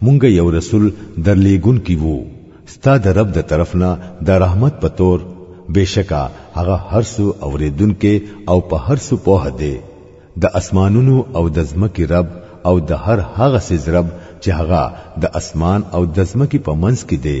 مونږ یو رسول درلیګون کی وو ستا د رب د طرف نه د رحمت په تور بشکا هغه هر سو اوریدونکې او په هر سو پوه دی د اسمانونو او د زمکی رب او د هر هغه سیز رب چې هغه د اسمان او د زمکی په منځ کې دی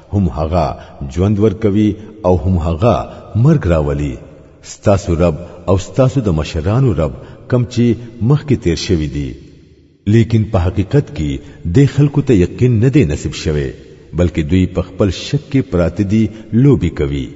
هم هغه ژوند ورکوي او هم هغه مرګ راولي ستاسو رب او ستاسو د مشرانو رب کم چې مخکې تیر شوی دی لیکن په حقیقت کې د خلکو ته یقین نه دی نصیب شوی بلکې دوی په خپل شک کې پراته دي لوبي کوي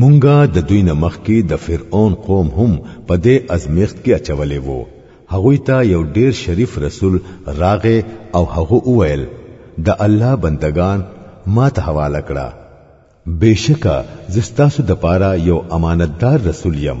مونږه د دوی نه مخکې د فرعون قوم هم په دې ازمیخت کې اچولې وو هغه ته یو ډیر شریف رسول راغې او هغه وویل د الله بندگان ما ته حواله کړه بشکا زستاسو د پاره یو امانتدار رسول یم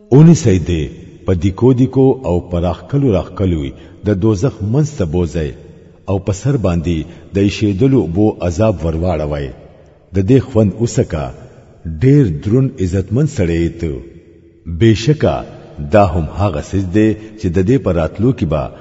اونی سي دې په دیکو دیکو او په راخکلو راخکلو د دوزخ منځ ته بوځی او په سر باندې د ایشېدلو اوبو عذاب ورواړوی د دې خوند وسکه ډېر درون عزتمن سړی یې ته بېشکه دا هم هغه څه دی چې د دې په راتلو کې به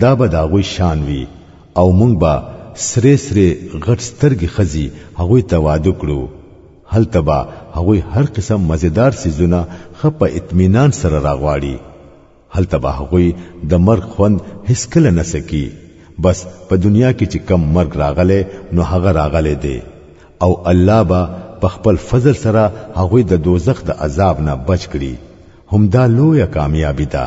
دا به داغوی شان وی او مونږ به سرې سرې غټ سترګې خزی هغوی ته واده کړو هلته به هغوی هر قسم مزیدار سیزونه خه په اطمینان سره راغواړي هلته به هغوی د مرګ خوند هیڅ کله نه سکی بس په دنیا کې چې کم مرګ راغله نو هغه راغله دی او الله به په خپل فضل سره هغوی د دوزخ د عذاب نه بچ کړي همدا لویه کامیابی ده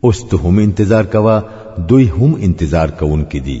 اوس ته هم انتظار کوه دوی هم انتظار کوونکي دي